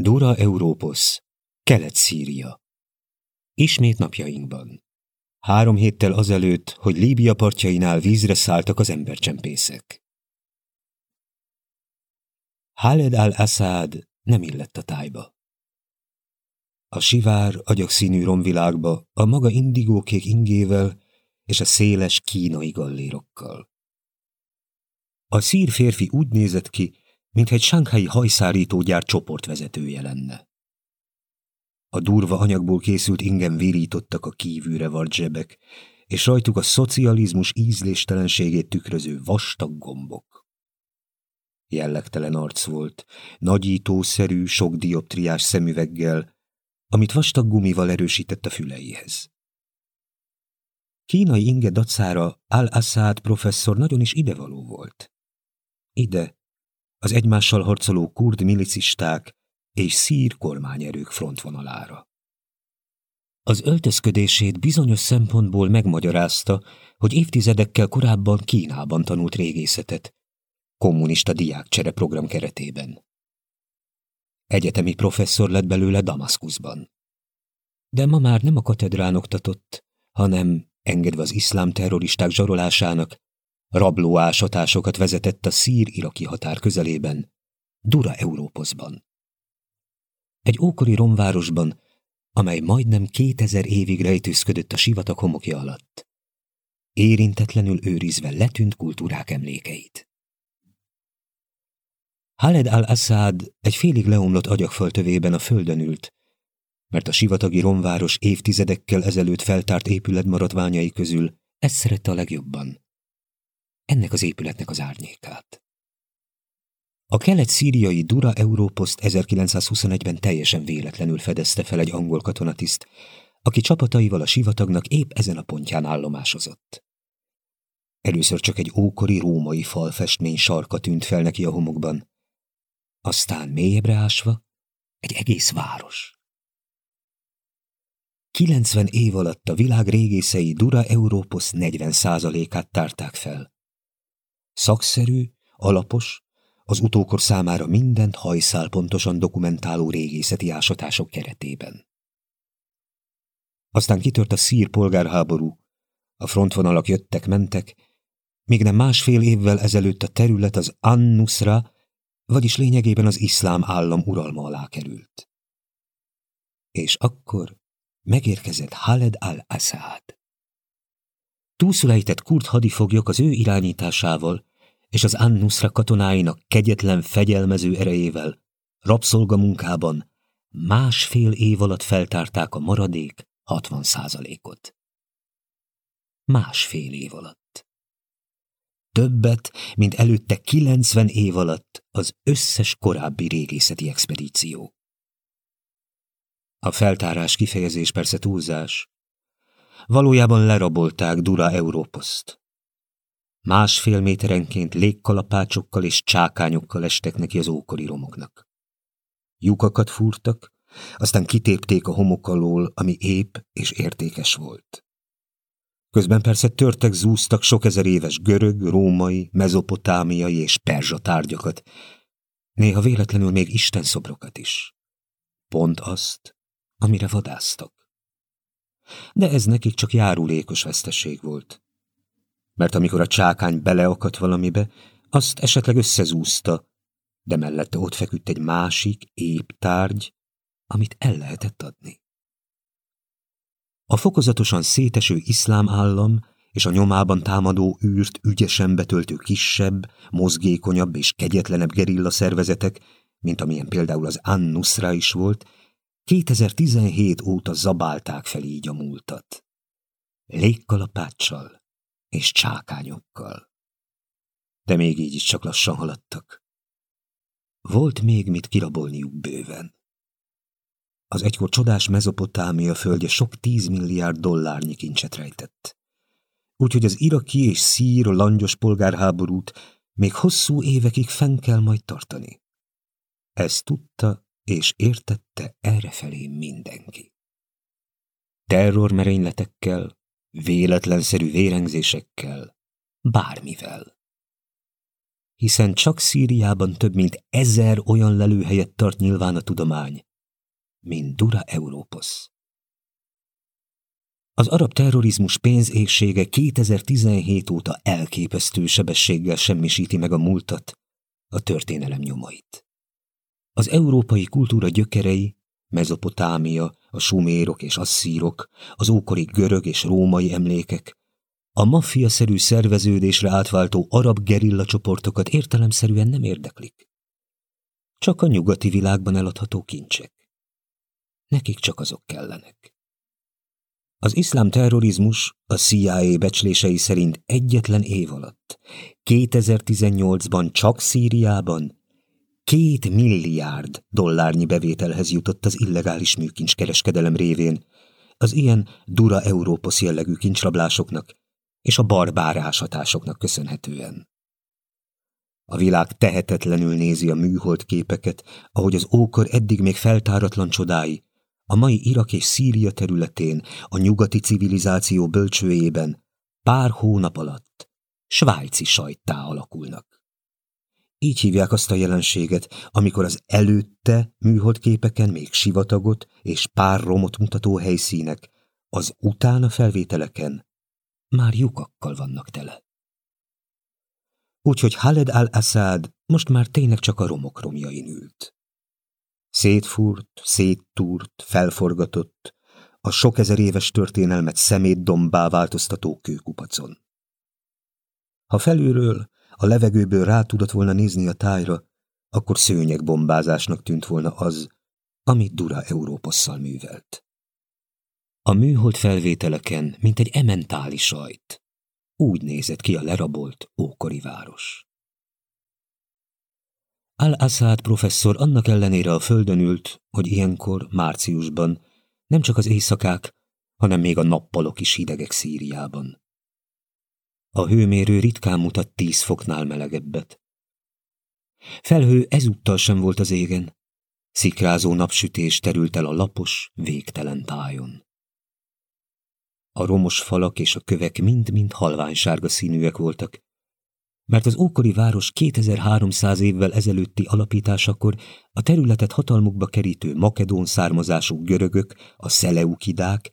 Dura Európos, Kelet-Szíria. Ismét napjainkban. Három héttel azelőtt, hogy Líbia partjainál vízre szálltak az embercsempészek. Khaled al-Assad nem illett a tájba. A sivár, agyakszínű romvilágba, a maga indigókék ingével és a széles kínai gallérokkal. A szír férfi úgy nézett ki, mintha egy sánkhái hajszárítógyár csoportvezetője lenne. A durva anyagból készült ingem virítottak a kívülre vart zsebek, és rajtuk a szocializmus ízléstelenségét tükröző vastag gombok. Jellegtelen arc volt, nagyítószerű, sok dioptriás szemüveggel, amit vastag gumival erősített a füleihez. Kínai inge dacára Al-Assad professzor nagyon is idevaló volt. Ide, az egymással harcoló kurd milicisták és szír kormányerők frontvonalára. Az öltözködését bizonyos szempontból megmagyarázta, hogy évtizedekkel korábban Kínában tanult régészetet, kommunista diákcsere program keretében. Egyetemi professzor lett belőle Damaszkuszban. De ma már nem a katedrán oktatott, hanem, engedve az iszlám terroristák zsarolásának, rablóásatásokat vezetett a szír-iraki határ közelében, Dura Európoszban. Egy ókori romvárosban, amely majdnem kétezer évig rejtőzködött a sivatag homokja alatt, érintetlenül őrizve letűnt kultúrák emlékeit. Haled al-Assad egy félig leomlott agyagföltövében a földön ült, mert a sivatagi romváros évtizedekkel ezelőtt feltárt épület maradványai közül ezt szerette a legjobban ennek az épületnek az árnyékát. A kelet-szíriai Dura Európoszt 1921-ben teljesen véletlenül fedezte fel egy angol katonatiszt, aki csapataival a sivatagnak épp ezen a pontján állomásozott. Először csak egy ókori római falfestmény sarka tűnt fel neki a homokban, aztán mélyebbre ásva egy egész város. 90 év alatt a világ régészei Dura Európosz 40%-át tárták fel. Szakszerű, alapos, az utókor számára mindent hajszál pontosan dokumentáló régészeti ásatások keretében. Aztán kitört a szír polgárháború, a frontvonalak jöttek-mentek, még nem másfél évvel ezelőtt a terület az Annusra, vagyis lényegében az iszlám állam uralma alá került. És akkor megérkezett Haled al-Assad. Túlszulejtett kurt hadifoglyok az ő irányításával és az Annusra katonáinak kegyetlen fegyelmező erejével rabszolgamunkában másfél év alatt feltárták a maradék 60 százalékot. Másfél év alatt. Többet, mint előtte 90 év alatt az összes korábbi régészeti expedíció. A feltárás kifejezés persze túlzás. Valójában lerabolták Dura Európoszt. Másfél méterenként légkalapácsokkal és csákányokkal estek neki az ókori romoknak. Lyukakat fúrtak, aztán kitépték a homok alól, ami épp és értékes volt. Közben persze törtek, zúztak sok ezer éves görög, római, mezopotámiai és perzsa tárgyakat, néha véletlenül még Isten szobrokat is. Pont azt, amire vadáztak. De ez nekik csak járulékos veszteség volt mert amikor a csákány beleakadt valamibe, azt esetleg összezúzta, de mellette ott feküdt egy másik, épp tárgy, amit el lehetett adni. A fokozatosan széteső iszlám állam és a nyomában támadó űrt ügyesen betöltő kisebb, mozgékonyabb és kegyetlenebb gerilla szervezetek, mint amilyen például az Annusra is volt, 2017 óta zabálták fel így a múltat. Légkalapáccsal, és csákányokkal. De még így is csak lassan haladtak. Volt még mit kirabolniuk bőven. Az egykor csodás mezopotámia földje sok tízmilliárd dollárnyi kincset rejtett. Úgyhogy az iraki és szír langyos polgárháborút még hosszú évekig fenn kell majd tartani. Ezt tudta és értette errefelé mindenki. Terrormerényletekkel, véletlenszerű vérengzésekkel, bármivel. hiszen csak Szíriában több mint ezer olyan lelőhelyet tart nyilván a tudomány, mint Dura Európos. Az arab terrorizmus pénzégsége 2017 óta elképesztő sebességgel semmisíti meg a múltat, a történelem nyomait. Az európai kultúra gyökerei, Mezopotámia, a sumérok és asszírok, az ókori görög és római emlékek, a maffia-szerű szerveződésre átváltó arab gerilla csoportokat értelemszerűen nem érdeklik. Csak a nyugati világban eladható kincsek. Nekik csak azok kellenek. Az iszlám terrorizmus a CIA becslései szerint egyetlen év alatt, 2018-ban csak Szíriában két milliárd dollárnyi bevételhez jutott az illegális műkincs kereskedelem révén, az ilyen dura Európos jellegű kincsrablásoknak és a barbár ásatásoknak köszönhetően. A világ tehetetlenül nézi a műhold képeket, ahogy az ókor eddig még feltáratlan csodái, a mai Irak és Szíria területén, a nyugati civilizáció bölcsőjében pár hónap alatt svájci sajttá alakulnak. Így hívják azt a jelenséget, amikor az előtte műholdképeken még sivatagot és pár romot mutató helyszínek, az utána felvételeken már lyukakkal vannak tele. Úgyhogy Haled al-Assad most már tényleg csak a romok romjain ült. Szétfúrt, széttúrt, felforgatott, a sok ezer éves történelmet szemétdombá változtató kőkupacon. Ha felülről, a levegőből rá tudott volna nézni a tájra, akkor szőnyegbombázásnak tűnt volna az, amit Dura Európosszal művelt. A műhold felvételeken, mint egy ementáli sajt, úgy nézett ki a lerabolt ókori város. Al-Assad professzor annak ellenére a földön ült, hogy ilyenkor, márciusban, nem csak az éjszakák, hanem még a nappalok is hidegek Szíriában. A hőmérő ritkán mutat tíz foknál melegebbet. Felhő ezúttal sem volt az égen, szikrázó napsütés terült el a lapos, végtelen tájon. A romos falak és a kövek mind-mind halványsárga színűek voltak, mert az ókori város 2300 évvel ezelőtti alapításakor a területet hatalmukba kerítő makedón származású görögök, a szeleukidák,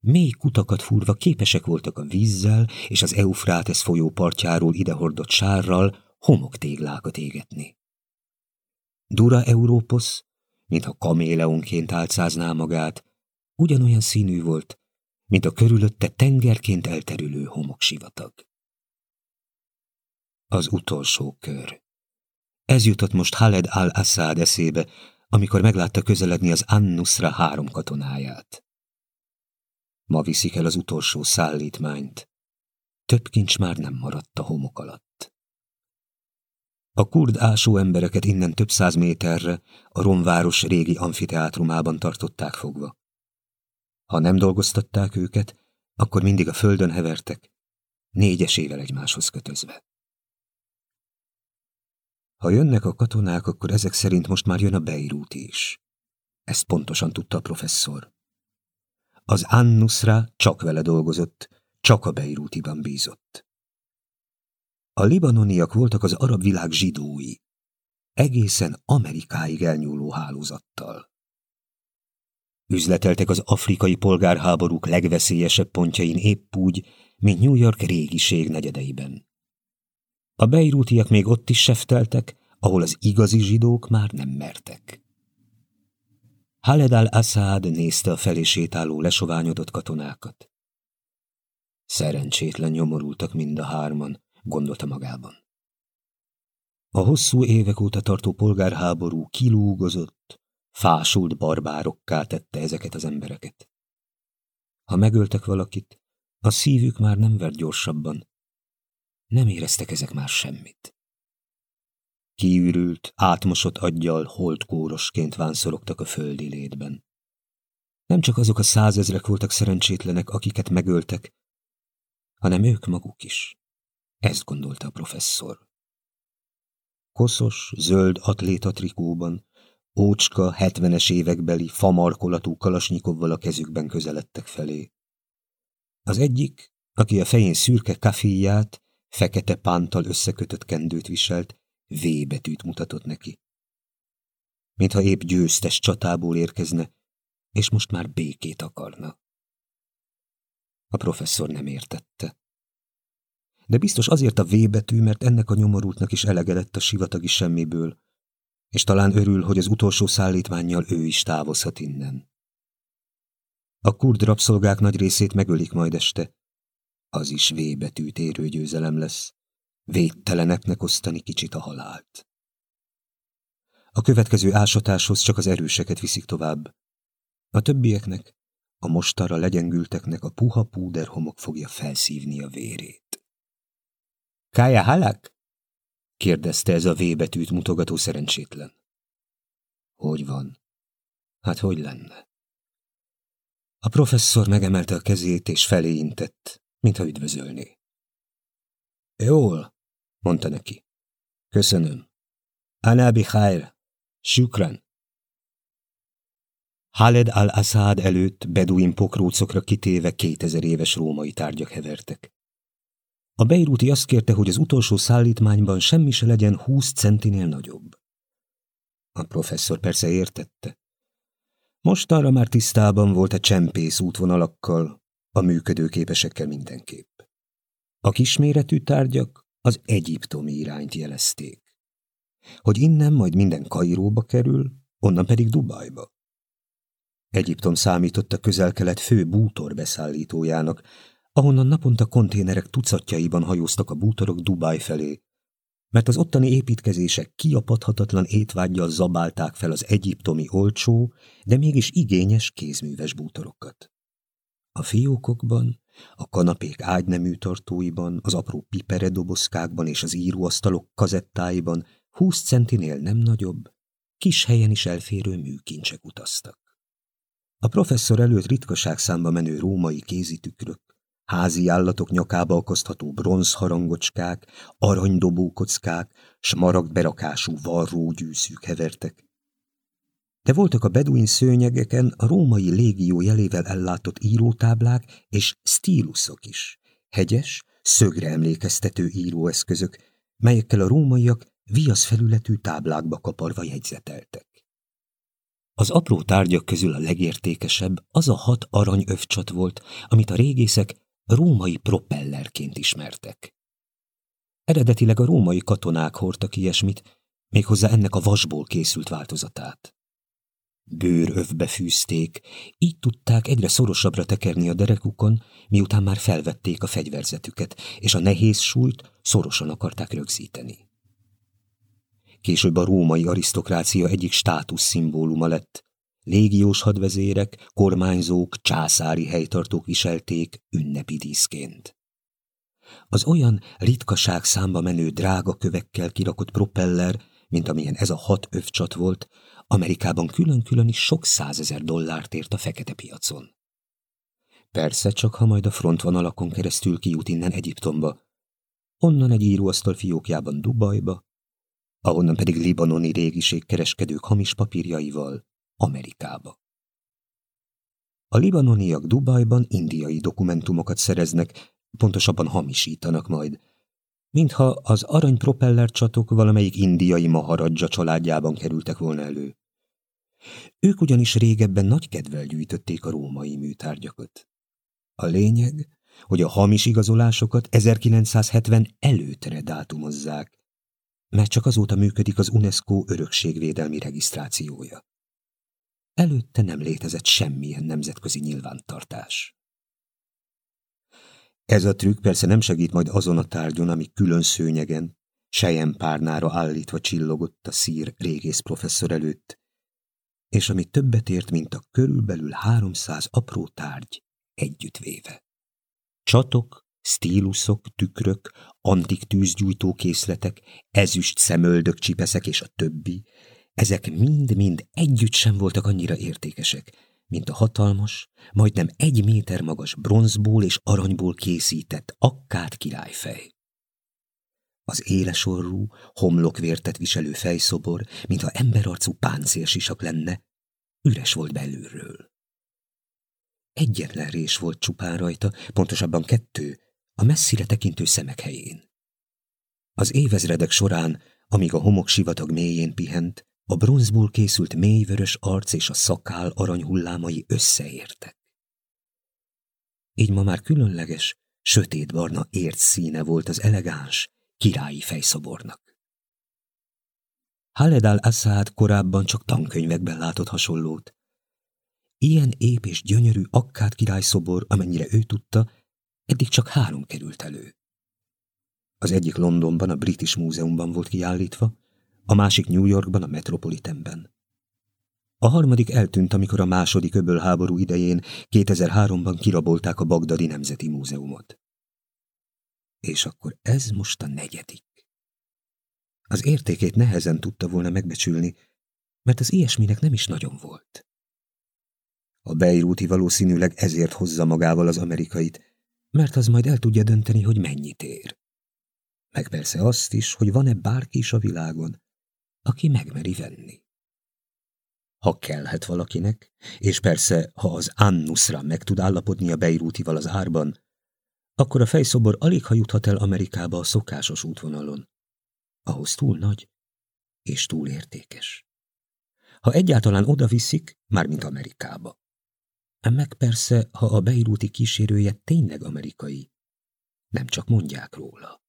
mély kutakat fúrva képesek voltak a vízzel és az Eufrátesz folyó partjáról idehordott sárral homoktéglákat égetni. Dura Európos, mintha kaméleonként álcázná magát, ugyanolyan színű volt, mint a körülötte tengerként elterülő homoksivatag. Az utolsó kör. Ez jutott most Haled al-Assad eszébe, amikor meglátta közeledni az Annusra három katonáját. Ma viszik el az utolsó szállítmányt. Több kincs már nem maradt a homok alatt. A kurd ásó embereket innen több száz méterre a romváros régi amfiteátrumában tartották fogva. Ha nem dolgoztatták őket, akkor mindig a földön hevertek, négyesével egymáshoz kötözve. Ha jönnek a katonák, akkor ezek szerint most már jön a Beirut is. Ezt pontosan tudta a professzor. Az Annusra csak vele dolgozott, csak a Beirutiban bízott. A libanoniak voltak az arab világ zsidói, egészen Amerikáig elnyúló hálózattal. Üzleteltek az afrikai polgárháborúk legveszélyesebb pontjain épp úgy, mint New York régiség negyedeiben. A beirútiak még ott is sefteltek, ahol az igazi zsidók már nem mertek. Haled al-Assad nézte a felé sétáló lesoványodott katonákat. Szerencsétlen nyomorultak mind a hárman, gondolta magában. A hosszú évek óta tartó polgárháború kilúgozott, fásult barbárokká tette ezeket az embereket. Ha megöltek valakit, a szívük már nem vert gyorsabban. Nem éreztek ezek már semmit. Kiürült, átmosott aggyal holdkórosként vánszorogtak a földi létben. Nem csak azok a százezrek voltak szerencsétlenek, akiket megöltek, hanem ők maguk is. Ezt gondolta a professzor. Koszos, zöld atlétatrikóban, ócska, hetvenes évekbeli, famarkolatú kalasnyikovval a kezükben közeledtek felé. Az egyik, aki a fején szürke kafíját, fekete pántal összekötött kendőt viselt, V betűt mutatott neki. Mintha épp győztes csatából érkezne, és most már békét akarna. A professzor nem értette. De biztos azért a V betű, mert ennek a nyomorultnak is elege lett a sivatagi semmiből, és talán örül, hogy az utolsó szállítmánnyal ő is távozhat innen. A kurd rabszolgák nagy részét megölik majd este. Az is V betűt érő győzelem lesz. Védteleneknek osztani kicsit a halált. A következő ásatáshoz csak az erőseket viszik tovább. A többieknek, a mostanra legyengülteknek a puha púderhomok fogja felszívni a vérét. Kája halak? kérdezte ez a V betűt mutogató szerencsétlen. Hogy van? Hát hogy lenne? A professzor megemelte a kezét és felé intett, mintha üdvözölné. Jól, mondta neki. Köszönöm. Ana bihair. Shukran. Haled al-Assad előtt beduin pokrócokra kitéve kétezer éves római tárgyak hevertek. A beiruti azt kérte, hogy az utolsó szállítmányban semmi se legyen húsz centinél nagyobb. A professzor persze értette. Mostanra már tisztában volt a csempész útvonalakkal, a működőképesekkel mindenképp. A kisméretű tárgyak az egyiptomi irányt jelezték. Hogy innen majd minden Kairóba kerül, onnan pedig Dubajba. Egyiptom számított a közel-kelet fő bútor beszállítójának, ahonnan naponta konténerek tucatjaiban hajóztak a bútorok Dubaj felé, mert az ottani építkezések kiapadhatatlan étvágyjal zabálták fel az egyiptomi olcsó, de mégis igényes kézműves bútorokat. A fiókokban, a kanapék ágynemű tartóiban, az apró piperedobozkákban és az íróasztalok kazettáiban húsz centinél nem nagyobb, kis helyen is elférő műkincsek utaztak. A professzor előtt ritkaság számba menő római kézitükrök, házi állatok nyakába akasztható bronzharangocskák, aranydobókockák, smaragdberakású varrógyűszűk hevertek. De voltak a beduin szőnyegeken a római légió jelével ellátott írótáblák és stíluszok is, hegyes, szögre emlékeztető íróeszközök, melyekkel a rómaiak viaszfelületű táblákba kaparva jegyzeteltek. Az apró tárgyak közül a legértékesebb az a hat aranyövcsat volt, amit a régészek római propellerként ismertek. Eredetileg a római katonák hordtak ilyesmit, méghozzá ennek a vasból készült változatát. Bőrövbe fűzték, így tudták egyre szorosabbra tekerni a derekukon, miután már felvették a fegyverzetüket, és a nehéz súlyt szorosan akarták rögzíteni. Később a római arisztokrácia egyik státuszszimbóluma lett, légiós hadvezérek, kormányzók, császári helytartók viselték ünnepi díszként. Az olyan ritkaság számba menő drága kövekkel kirakott propeller, mint amilyen ez a hat övcsat volt, Amerikában külön-külön is sok százezer dollárt ért a fekete piacon. Persze csak, ha majd a frontvonalakon keresztül kijut innen Egyiptomba, onnan egy íróasztal fiókjában Dubajba, ahonnan pedig libanoni régiségkereskedők hamis papírjaival Amerikába. A libanoniak Dubajban indiai dokumentumokat szereznek, pontosabban hamisítanak majd, mintha az aranypropeller csatok valamelyik indiai maharadzsa családjában kerültek volna elő. Ők ugyanis régebben nagy kedvel gyűjtötték a római műtárgyakat. A lényeg, hogy a hamis igazolásokat 1970 előttre dátumozzák, mert csak azóta működik az UNESCO örökségvédelmi regisztrációja. Előtte nem létezett semmilyen nemzetközi nyilvántartás. Ez a trükk persze nem segít majd azon a tárgyon, ami külön szőnyegen, párnára állítva csillogott a szír régész professzor előtt, és ami többet ért, mint a körülbelül háromszáz apró tárgy együttvéve. Csatok, stíluszok, tükrök, antik tűzgyújtó készletek, ezüst szemöldök, csipeszek és a többi, ezek mind-mind együtt sem voltak annyira értékesek, mint a hatalmas, majdnem egy méter magas bronzból és aranyból készített akkát királyfej. Az élesorú, homlokvértet viselő fejszobor, mintha emberarcú páncélsisak lenne, üres volt belülről. Egyetlen rés volt csupán rajta, pontosabban kettő, a messzire tekintő szemek helyén. Az évezredek során amíg a homok sivatag mélyén pihent, a bronzból készült mélyvörös arc és a szakál aranyhullámai összeértek. Így ma már különleges, sötétbarna ért színe volt az elegáns, királyi fejszobornak. Haled al-Assad korábban csak tankönyvekben látott hasonlót. Ilyen ép és gyönyörű akkát királyszobor, amennyire ő tudta, eddig csak három került elő. Az egyik Londonban, a British Múzeumban volt kiállítva, a másik New Yorkban, a Metropolitanben. A harmadik eltűnt, amikor a második öbölháború idején 2003-ban kirabolták a Bagdadi Nemzeti Múzeumot. És akkor ez most a negyedik. Az értékét nehezen tudta volna megbecsülni, mert az ilyesminek nem is nagyon volt. A Beirúti valószínűleg ezért hozza magával az amerikait, mert az majd el tudja dönteni, hogy mennyit ér. Meg persze azt is, hogy van-e bárki is a világon, aki megmeri venni. Ha kellhet valakinek, és persze, ha az Annusra meg tud állapodni a Beirútival az árban, akkor a fejszobor alig ha juthat el Amerikába a szokásos útvonalon. Ahhoz túl nagy és túl értékes. Ha egyáltalán oda viszik, mármint Amerikába. Meg persze, ha a beirúti kísérője tényleg amerikai. Nem csak mondják róla.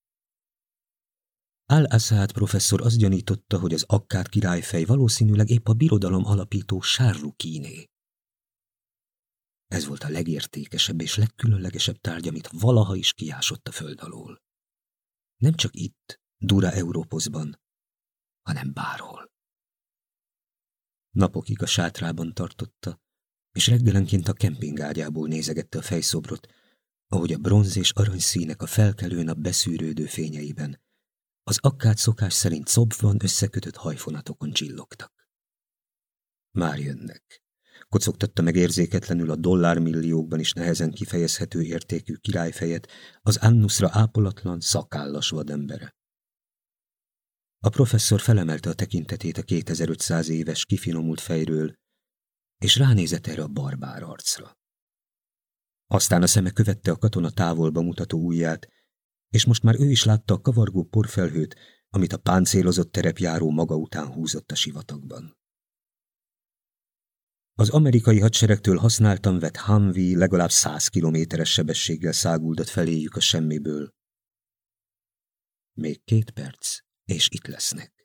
Al-Assad professzor azt gyanította, hogy az akkát királyfej valószínűleg épp a birodalom alapító Sárrukiné. Ez volt a legértékesebb és legkülönlegesebb tárgy, amit valaha is kiásott a föld alól. Nem csak itt, Dura Európoszban, hanem bárhol. Napokig a sátrában tartotta, és reggelenként a kempingágyából nézegette a fejszobrot, ahogy a bronz és arany színek a felkelő nap beszűrődő fényeiben az akkát szokás szerint szobban összekötött hajfonatokon csillogtak. Már jönnek. Kocogtatta meg érzéketlenül a dollármilliókban is nehezen kifejezhető értékű királyfejet az Annusra ápolatlan, szakállas vadembere. A professzor felemelte a tekintetét a 2500 éves kifinomult fejről, és ránézett erre a barbár arcra. Aztán a szeme követte a katona távolba mutató ujját, és most már ő is látta a kavargó porfelhőt, amit a páncélozott terepjáró maga után húzott a sivatagban. Az amerikai hadseregtől használtan vett Humvee legalább száz kilométeres sebességgel száguldott feléjük a semmiből. Még két perc, és itt lesznek.